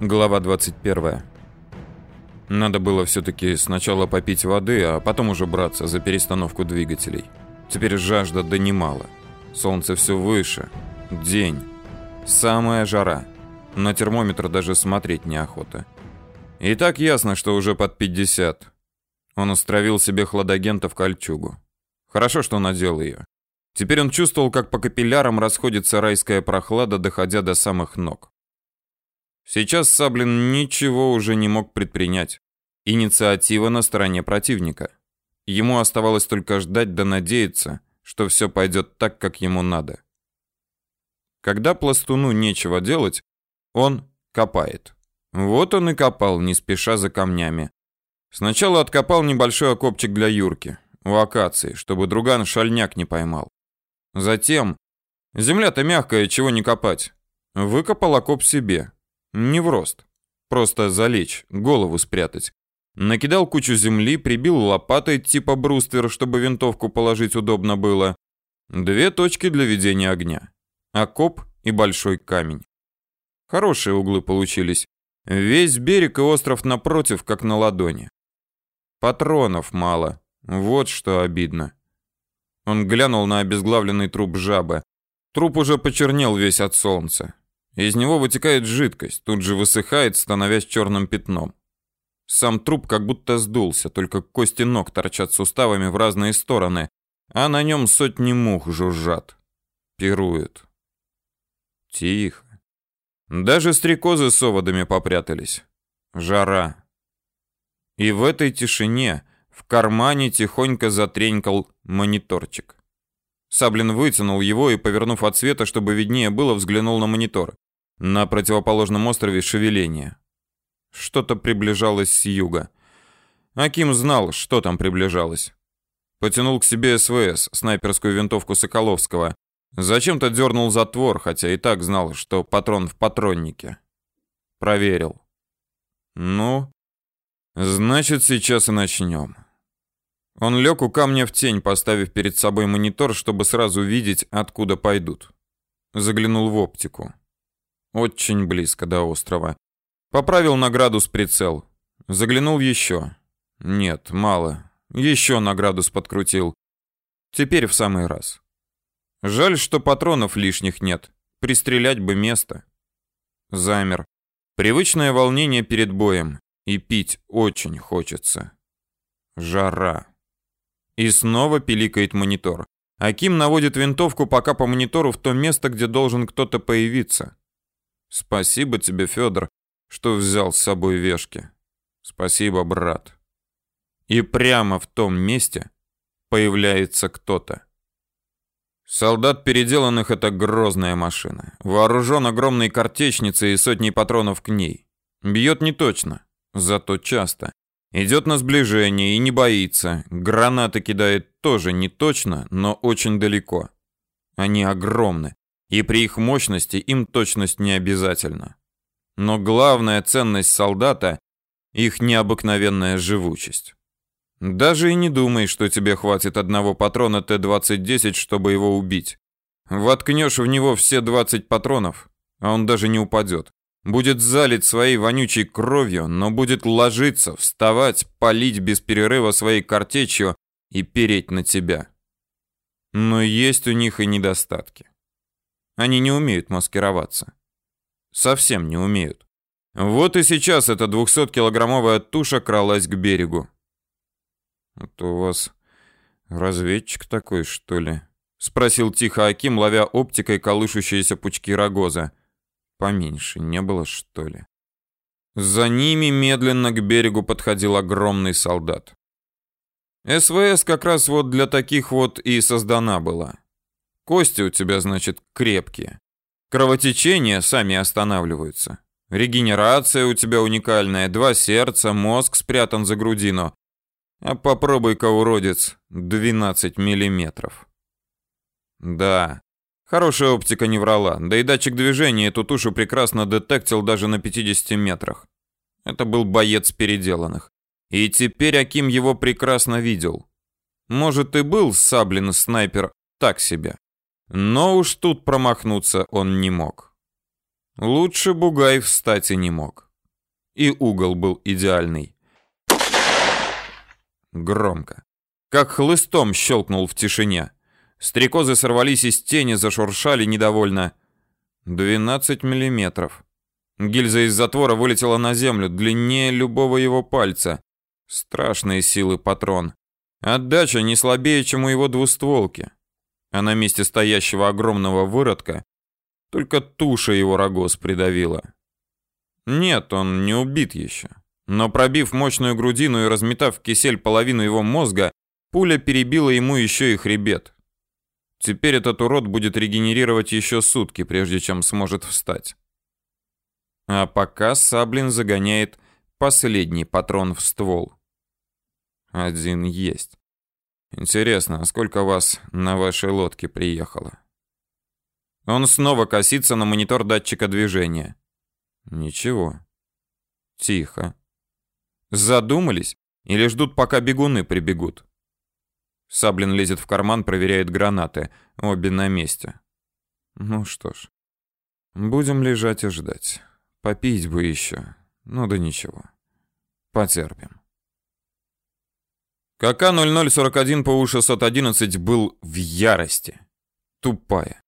Глава 21. Надо было все-таки сначала попить воды, а потом уже браться за перестановку двигателей. Теперь жажда донимала. Солнце все выше. День. Самая жара. На термометр даже смотреть неохота. И так ясно, что уже под 50. Он устроил себе хладагента в кольчугу. Хорошо, что надел ее. Теперь он чувствовал, как по капиллярам расходится райская прохлада, доходя до самых ног. Сейчас Саблин ничего уже не мог предпринять. Инициатива на стороне противника. Ему оставалось только ждать да надеяться, что все пойдет так, как ему надо. Когда пластуну нечего делать, он копает. Вот он и копал, не спеша за камнями. Сначала откопал небольшой окопчик для Юрки, у акации, чтобы друган шальняк не поймал. Затем, земля-то мягкая, чего не копать, выкопал окоп себе, не в рост. Просто залечь, голову спрятать. Накидал кучу земли, прибил лопатой типа бруствер, чтобы винтовку положить удобно было. Две точки для ведения огня. Окоп и большой камень. Хорошие углы получились. Весь берег и остров напротив, как на ладони. Патронов мало. Вот что обидно. Он глянул на обезглавленный труп жабы. Труп уже почернел весь от солнца. Из него вытекает жидкость, тут же высыхает, становясь черным пятном. Сам труп как будто сдулся, только кости ног торчат суставами в разные стороны, а на нем сотни мух жужжат. Пируют. Тихо. Даже стрекозы с оводами попрятались. Жара. И в этой тишине в кармане тихонько затренькал мониторчик. Саблин вытянул его и, повернув от света, чтобы виднее было, взглянул на монитор. На противоположном острове шевеление. Что-то приближалось с юга. Аким знал, что там приближалось. Потянул к себе СВС, снайперскую винтовку Соколовского. Зачем-то дернул затвор, хотя и так знал, что патрон в патроннике. Проверил. Ну, значит, сейчас и начнем. Он лег у камня в тень, поставив перед собой монитор, чтобы сразу видеть, откуда пойдут. Заглянул в оптику. Очень близко до острова. Поправил на градус прицел. Заглянул еще. Нет, мало. Еще на градус подкрутил. Теперь в самый раз. Жаль, что патронов лишних нет. Пристрелять бы место. Замер. Привычное волнение перед боем. И пить очень хочется. Жара. И снова пиликает монитор. Аким наводит винтовку пока по монитору в то место, где должен кто-то появиться. Спасибо тебе, Федор, что взял с собой вешки. Спасибо, брат. И прямо в том месте появляется кто-то. Солдат переделанных это грозная машина. Вооружен огромной картечницей и сотней патронов к ней. Бьет не точно, зато часто. Идет на сближение и не боится. Гранаты кидает тоже не точно, но очень далеко. Они огромны и при их мощности им точность не обязательна. Но главная ценность солдата – их необыкновенная живучесть. Даже и не думай, что тебе хватит одного патрона Т-2010, чтобы его убить. Воткнешь в него все 20 патронов, а он даже не упадет. Будет залит своей вонючей кровью, но будет ложиться, вставать, палить без перерыва своей картечью и переть на тебя. Но есть у них и недостатки. Они не умеют маскироваться. Совсем не умеют. Вот и сейчас эта 200-килограммовая туша кралась к берегу. «Это у вас разведчик такой, что ли?» — спросил тихо Аким, ловя оптикой колышущиеся пучки рогоза. «Поменьше не было, что ли?» За ними медленно к берегу подходил огромный солдат. СВС как раз вот для таких вот и создана была. Кости у тебя, значит, крепкие. Кровотечения сами останавливаются. Регенерация у тебя уникальная, два сердца, мозг спрятан за грудину. А попробуй-ка, уродец, 12 миллиметров. Да, хорошая оптика не врала, да и датчик движения эту тушу прекрасно детектил даже на 50 метрах. Это был боец переделанных. И теперь Аким его прекрасно видел. Может и был Саблин снайпер так себе. Но уж тут промахнуться он не мог. Лучше Бугай встать и не мог. И угол был идеальный. Громко. Как хлыстом щелкнул в тишине. Стрекозы сорвались из тени, зашуршали недовольно. 12 миллиметров. Гильза из затвора вылетела на землю, длиннее любого его пальца. Страшные силы патрон. Отдача не слабее, чем у его двустволки. А на месте стоящего огромного выродка только туша его рогоз придавила. Нет, он не убит еще. Но пробив мощную грудину и разметав в кисель половину его мозга, пуля перебила ему еще и хребет. Теперь этот урод будет регенерировать еще сутки, прежде чем сможет встать. А пока Саблин загоняет последний патрон в ствол. Один есть. Интересно, а сколько вас на вашей лодке приехало? Он снова косится на монитор датчика движения. Ничего. Тихо. Задумались или ждут, пока бегуны прибегут? Саблин лезет в карман, проверяет гранаты. Обе на месте. Ну что ж. Будем лежать и ждать. Попить бы еще. Ну да ничего. Потерпим. КК-0041 по У-611 был в ярости. Тупая.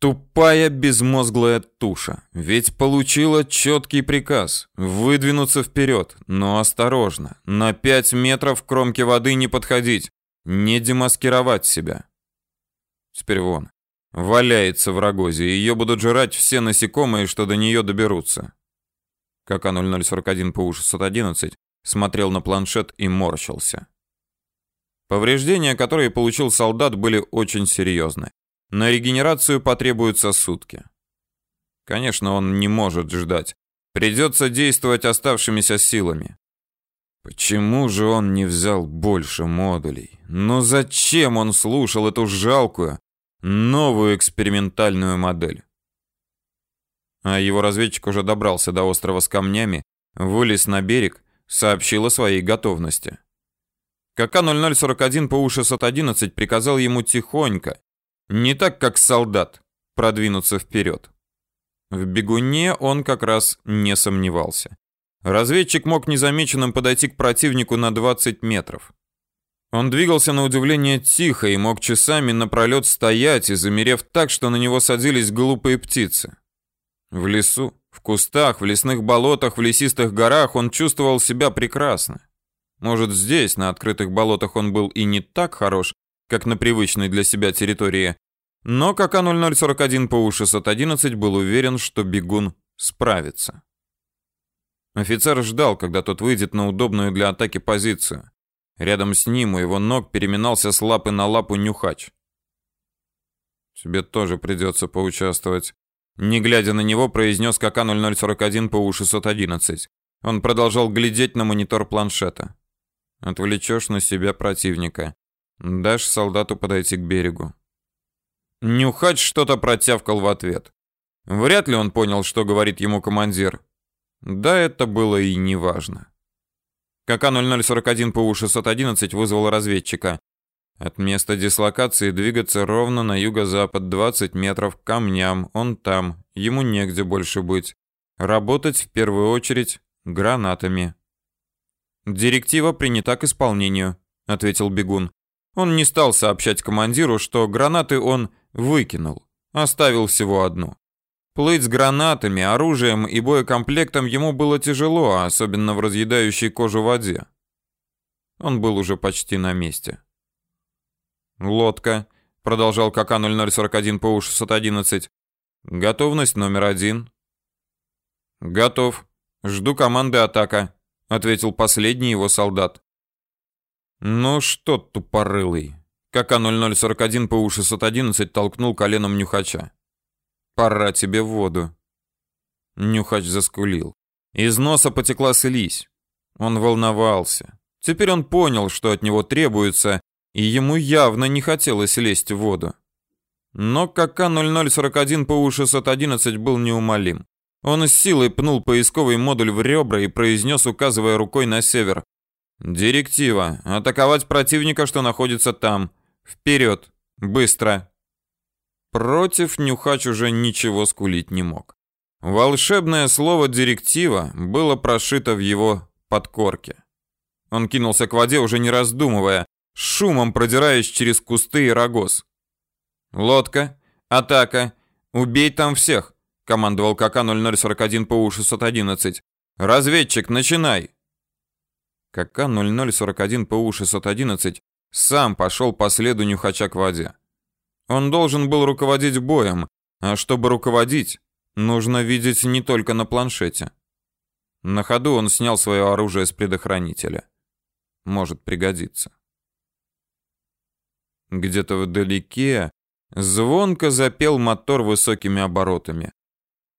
Тупая безмозглая туша. Ведь получила четкий приказ выдвинуться вперед, но осторожно. На 5 метров к кромке воды не подходить не демаскировать себя. Теперь вон, валяется в рогозе, ее будут жрать все насекомые, что до нее доберутся. Как А0041 по У-611 смотрел на планшет и морщился. Повреждения, которые получил солдат, были очень серьезны. На регенерацию потребуются сутки. Конечно, он не может ждать. Придется действовать оставшимися силами. Почему же он не взял больше модулей? Но зачем он слушал эту жалкую, новую экспериментальную модель? А его разведчик уже добрался до острова с камнями, вылез на берег, сообщил о своей готовности. КК-0041 по У-611 приказал ему тихонько, не так как солдат, продвинуться вперед. В бегуне он как раз не сомневался. Разведчик мог незамеченным подойти к противнику на 20 метров. Он двигался на удивление тихо и мог часами напролет стоять и замерев так, что на него садились глупые птицы. В лесу, в кустах, в лесных болотах, в лесистых горах он чувствовал себя прекрасно. Может, здесь, на открытых болотах, он был и не так хорош, как на привычной для себя территории, но КК-0041 по У-611 был уверен, что бегун справится. Офицер ждал, когда тот выйдет на удобную для атаки позицию. Рядом с ним у его ног переминался с лапы на лапу нюхач. «Тебе тоже придется поучаствовать», — не глядя на него, произнес КК-0041 по У-611. Он продолжал глядеть на монитор планшета. «Отвлечешь на себя противника. Дашь солдату подойти к берегу». Нюхач что-то протявкал в ответ. Вряд ли он понял, что говорит ему командир. Да это было и не важно. КК-0041 по У-611 вызвал разведчика. От места дислокации двигаться ровно на юго-запад 20 метров к камням, он там, ему негде больше быть. Работать в первую очередь гранатами. Директива принята к исполнению, ответил бегун. Он не стал сообщать командиру, что гранаты он выкинул, оставил всего одну. Плыть с гранатами, оружием и боекомплектом ему было тяжело, особенно в разъедающей кожу воде. Он был уже почти на месте. Лодка, продолжал КК-0041 по У-611. Готовность номер один. Готов. Жду команды атака, ответил последний его солдат. Ну что, тупорылый. КК-0041 по У-611 толкнул коленом нюхача. Пора тебе в воду. Нюхач заскулил. Из носа потекла слизь. Он волновался. Теперь он понял, что от него требуется, и ему явно не хотелось лезть в воду. Но КК-0041 по У-611 был неумолим. Он с силой пнул поисковый модуль в ребра и произнес, указывая рукой на север. «Директива. Атаковать противника, что находится там. Вперед. Быстро!» Против Нюхач уже ничего скулить не мог. Волшебное слово «директива» было прошито в его подкорке. Он кинулся к воде, уже не раздумывая, шумом продираясь через кусты и рогоз. «Лодка! Атака! Убей там всех!» — командовал КК-0041 ПУ-611. «Разведчик, начинай!» КК-0041 ПУ-611 сам пошел по следу нюхача к воде. Он должен был руководить боем, а чтобы руководить, Нужно видеть не только на планшете. На ходу он снял свое оружие с предохранителя. Может пригодиться. Где-то вдалеке звонко запел мотор высокими оборотами.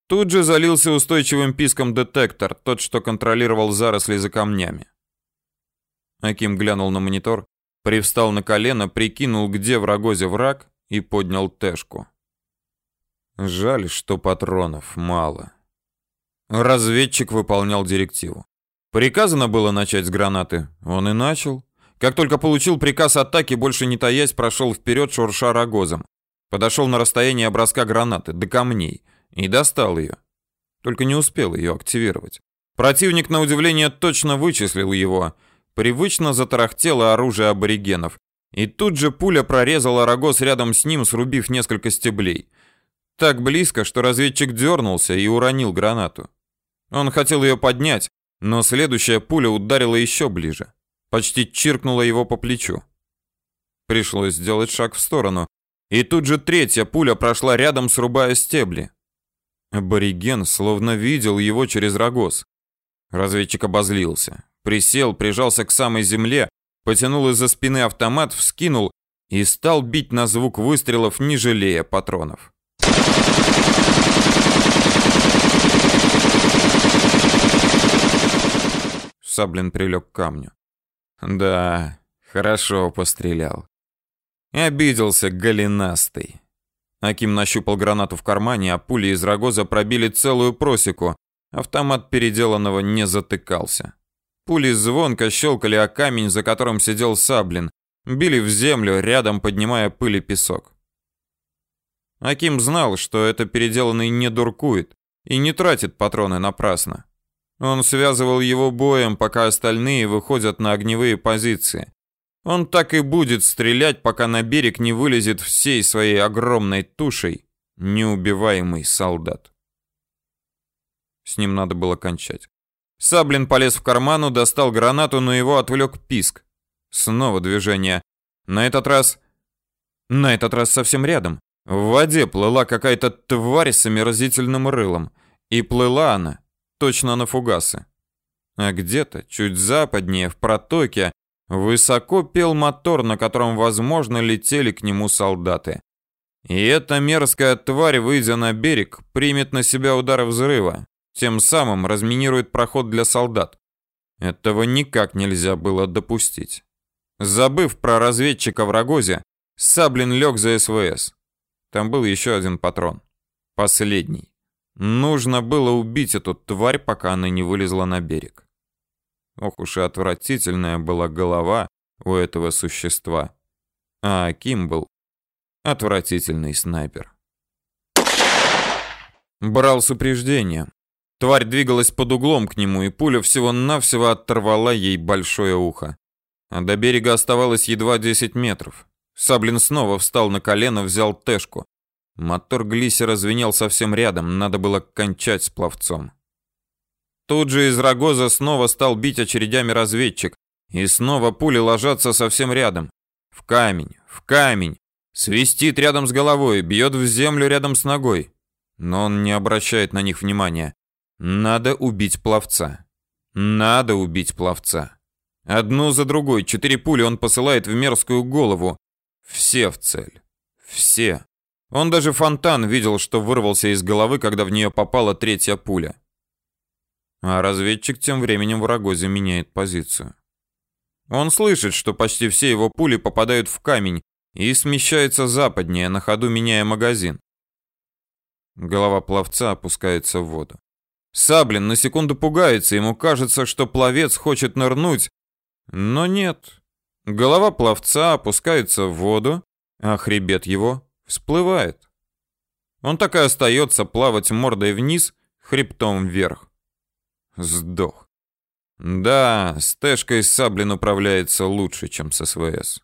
Тут же залился устойчивым писком детектор, тот, что контролировал заросли за камнями. Аким глянул на монитор, привстал на колено, прикинул, где в рогозе враг и поднял тэшку. Жаль, что патронов мало. Разведчик выполнял директиву. Приказано было начать с гранаты. Он и начал. Как только получил приказ атаки, больше не таясь, прошел вперед, шурша рогозом. Подошел на расстояние броска гранаты, до камней, и достал ее. Только не успел ее активировать. Противник, на удивление, точно вычислил его. Привычно затарахтело оружие аборигенов. И тут же пуля прорезала рогоз рядом с ним, срубив несколько стеблей. Так близко, что разведчик дернулся и уронил гранату. Он хотел ее поднять, но следующая пуля ударила еще ближе. Почти чиркнула его по плечу. Пришлось сделать шаг в сторону. И тут же третья пуля прошла рядом, срубая стебли. Абориген словно видел его через рогоз. Разведчик обозлился. Присел, прижался к самой земле, потянул из-за спины автомат, вскинул и стал бить на звук выстрелов, не жалея патронов. Саблин прилег к камню. Да, хорошо пострелял. Обиделся голенастый. Аким нащупал гранату в кармане, а пули из рогоза пробили целую просеку. Автомат переделанного не затыкался. Пули звонко щелкали о камень, за которым сидел Саблин. Били в землю, рядом поднимая пыль и песок. Аким знал, что это переделанный не дуркует и не тратит патроны напрасно. Он связывал его боем, пока остальные выходят на огневые позиции. Он так и будет стрелять, пока на берег не вылезет всей своей огромной тушей неубиваемый солдат. С ним надо было кончать. Саблин полез в карману, достал гранату, но его отвлек писк. Снова движение. На этот раз... На этот раз совсем рядом. В воде плыла какая-то тварь с омерзительным рылом. И плыла она точно на фугасы. А где-то, чуть западнее, в протоке, высоко пел мотор, на котором, возможно, летели к нему солдаты. И эта мерзкая тварь, выйдя на берег, примет на себя удар взрыва, тем самым разминирует проход для солдат. Этого никак нельзя было допустить. Забыв про разведчика в Рогозе, Саблин лег за СВС. Там был еще один патрон. Последний. Нужно было убить эту тварь, пока она не вылезла на берег. Ох уж и отвратительная была голова у этого существа. А Аким был отвратительный снайпер. Брал с упреждением. Тварь двигалась под углом к нему, и пуля всего-навсего оторвала ей большое ухо. А до берега оставалось едва 10 метров. Саблин снова встал на колено, взял тэшку. Мотор глиссера звенел совсем рядом, надо было кончать с пловцом. Тут же из рогоза снова стал бить очередями разведчик, и снова пули ложатся совсем рядом. В камень, в камень. Свистит рядом с головой, бьет в землю рядом с ногой. Но он не обращает на них внимания. Надо убить пловца. Надо убить пловца. Одну за другой, четыре пули он посылает в мерзкую голову. Все в цель. Все. Он даже фонтан видел, что вырвался из головы, когда в нее попала третья пуля. А разведчик тем временем в Рогозе меняет позицию. Он слышит, что почти все его пули попадают в камень и смещается западнее, на ходу меняя магазин. Голова пловца опускается в воду. Саблин на секунду пугается, ему кажется, что пловец хочет нырнуть, но нет. Голова пловца опускается в воду, а хребет его всплывает. Он так и остается плавать мордой вниз, хребтом вверх. Сдох. Да, с Тэшкой Саблин управляется лучше, чем с СВС.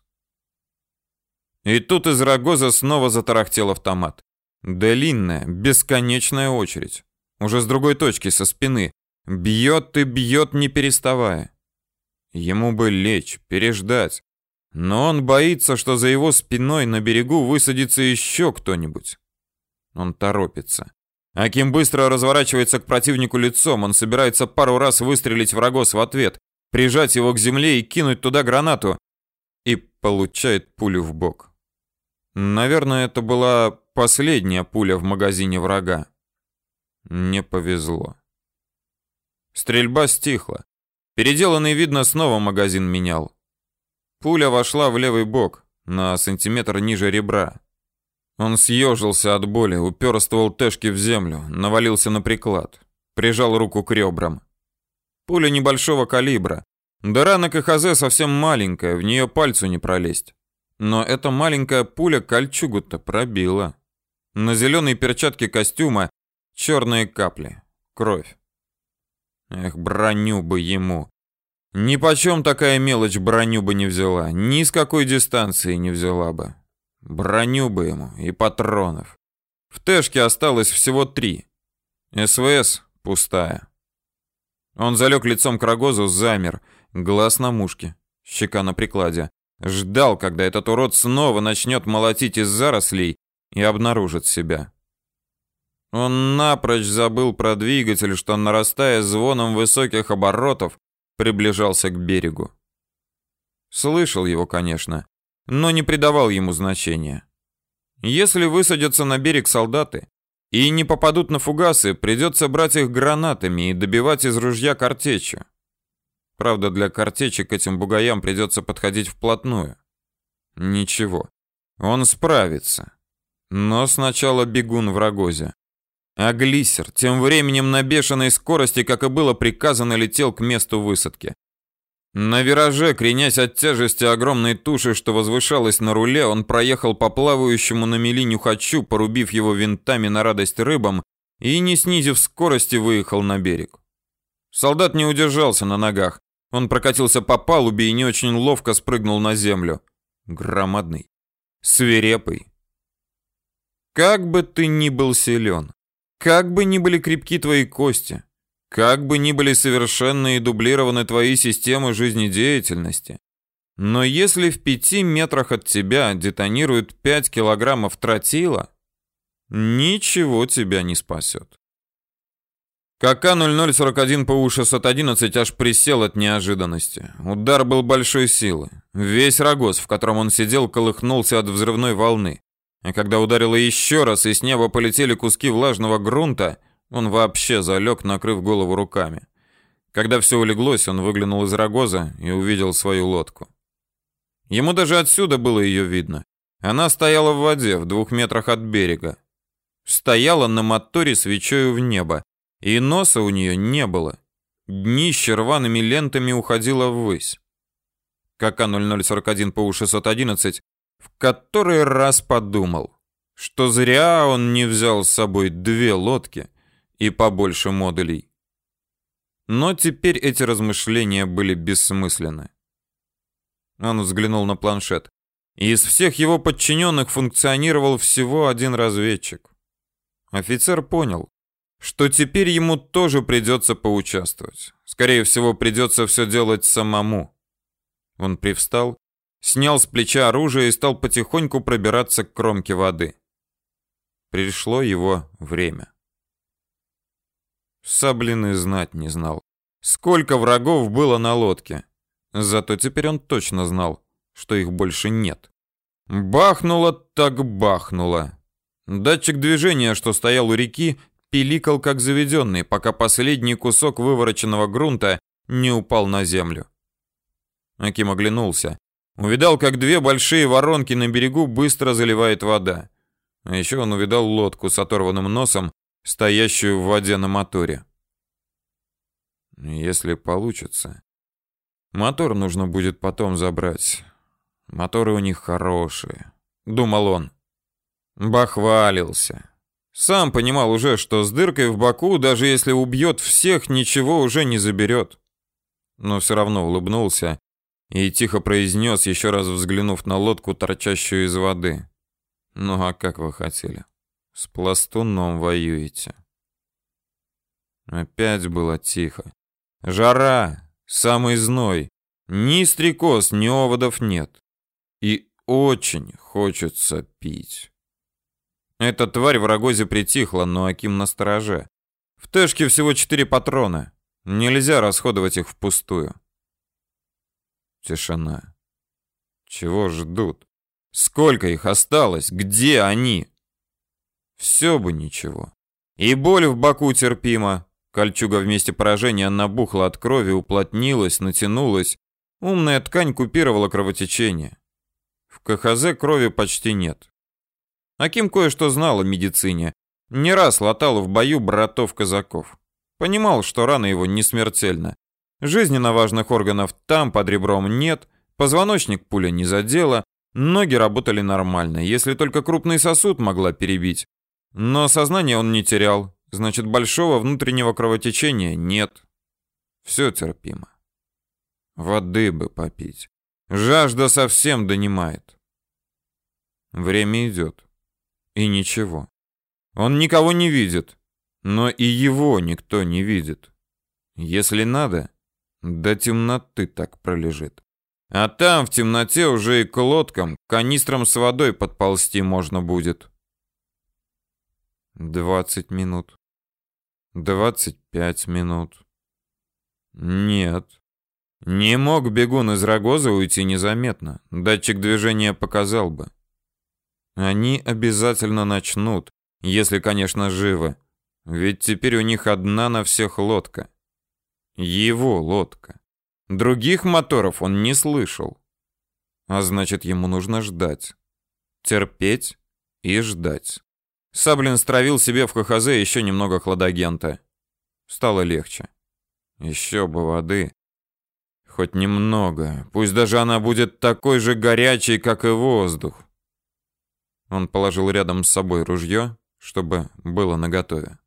И тут из Рогоза снова затарахтел автомат. Длинная, бесконечная очередь. Уже с другой точки, со спины. Бьет и бьет, не переставая. Ему бы лечь, переждать. Но он боится, что за его спиной на берегу высадится еще кто-нибудь. Он торопится. Аким быстро разворачивается к противнику лицом. Он собирается пару раз выстрелить в Рогоз в ответ, прижать его к земле и кинуть туда гранату. И получает пулю в бок. Наверное, это была последняя пуля в магазине врага. Не повезло. Стрельба стихла. Переделанный, видно, снова магазин менял. Пуля вошла в левый бок, на сантиметр ниже ребра. Он съежился от боли, упер ствол Тэшки в землю, навалился на приклад, прижал руку к ребрам. Пуля небольшого калибра. Дыра на КХЗ совсем маленькая, в нее пальцу не пролезть. Но эта маленькая пуля кольчугу-то пробила. На зеленой перчатке костюма черные капли, кровь. Эх, броню бы ему. Ни почем такая мелочь броню бы не взяла, ни с какой дистанции не взяла бы. Броню бы ему и патронов. В Тэшке осталось всего три. СВС пустая. Он залег лицом к рогозу, замер, глаз на мушке, щека на прикладе. Ждал, когда этот урод снова начнет молотить из зарослей и обнаружит себя. Он напрочь забыл про двигатель, что, нарастая звоном высоких оборотов, приближался к берегу. Слышал его, конечно, но не придавал ему значения. Если высадятся на берег солдаты и не попадут на фугасы, придется брать их гранатами и добивать из ружья картечью. Правда, для картечи к этим бугаям придется подходить вплотную. Ничего, он справится. Но сначала бегун в рогозе. А глиссер тем временем на бешеной скорости, как и было приказано, летел к месту высадки. На вираже, кренясь от тяжести огромной туши, что возвышалась на руле, он проехал по плавающему на мели нюхачу, порубив его винтами на радость рыбам, и, не снизив скорости, выехал на берег. Солдат не удержался на ногах. Он прокатился по палубе и не очень ловко спрыгнул на землю. Громадный, свирепый. Как бы ты ни был силен, как бы ни были крепки твои кости, как бы ни были совершенны и дублированы твои системы жизнедеятельности, но если в пяти метрах от тебя детонируют 5 килограммов тротила, ничего тебя не спасет. КК-0041 ПУ-611 аж присел от неожиданности. Удар был большой силы. Весь рогоз, в котором он сидел, колыхнулся от взрывной волны. А когда ударило еще раз и с неба полетели куски влажного грунта, он вообще залег, накрыв голову руками. Когда все улеглось, он выглянул из рогоза и увидел свою лодку. Ему даже отсюда было ее видно. Она стояла в воде в двух метрах от берега. Стояла на моторе свечою в небо, и носа у нее не было. Днище рваными лентами уходило ввысь. КК-0041 ПУ-611 в который раз подумал, что зря он не взял с собой две лодки и побольше модулей. Но теперь эти размышления были бессмысленны. Он взглянул на планшет. Из всех его подчиненных функционировал всего один разведчик. Офицер понял, что теперь ему тоже придется поучаствовать. Скорее всего, придется все делать самому. Он привстал, снял с плеча оружие и стал потихоньку пробираться к кромке воды. Пришло его время. Саблин и знать не знал, сколько врагов было на лодке. Зато теперь он точно знал, что их больше нет. Бахнуло так бахнуло. Датчик движения, что стоял у реки, пиликал как заведенный, пока последний кусок вывороченного грунта не упал на землю. Аким оглянулся. Увидал, как две большие воронки на берегу быстро заливает вода. А еще он увидал лодку с оторванным носом, стоящую в воде на моторе. Если получится. Мотор нужно будет потом забрать. Моторы у них хорошие, думал он. Бахвалился. Сам понимал уже, что с дыркой в боку, даже если убьет всех, ничего уже не заберет. Но все равно улыбнулся и тихо произнес, еще раз взглянув на лодку, торчащую из воды. «Ну а как вы хотели? С пластуном воюете?» Опять было тихо. Жара, самый зной. Ни стрекоз, ни оводов нет. И очень хочется пить. Эта тварь в рогозе притихла, но Аким настороже. В Тэшке всего четыре патрона. Нельзя расходовать их впустую. Тишина. Чего ждут? Сколько их осталось? Где они? Все бы ничего. И боль в боку терпима. Кольчуга вместе поражения набухла от крови, уплотнилась, натянулась. Умная ткань купировала кровотечение. В КХЗ крови почти нет. Аким кое-что знал о медицине. Не раз латал в бою братов-казаков. Понимал, что рана его не смертельна. Жизненно важных органов там под ребром нет, позвоночник пуля не задела, ноги работали нормально, если только крупный сосуд могла перебить. Но сознание он не терял, значит большого внутреннего кровотечения нет. Все терпимо. Воды бы попить. Жажда совсем донимает. Время идет. И ничего. Он никого не видит, но и его никто не видит. Если надо, до темноты так пролежит. А там в темноте уже и к лодкам, канистрам с водой подползти можно будет. Двадцать минут. Двадцать пять минут. Нет. Не мог бегун из Рогоза уйти незаметно. Датчик движения показал бы. Они обязательно начнут, если, конечно, живы. Ведь теперь у них одна на всех лодка. Его лодка. Других моторов он не слышал. А значит, ему нужно ждать. Терпеть и ждать. Саблин стравил себе в ХХЗ еще немного хладагента. Стало легче. Еще бы воды. Хоть немного. Пусть даже она будет такой же горячей, как и воздух. Он положил рядом с собой ружье, чтобы было наготове.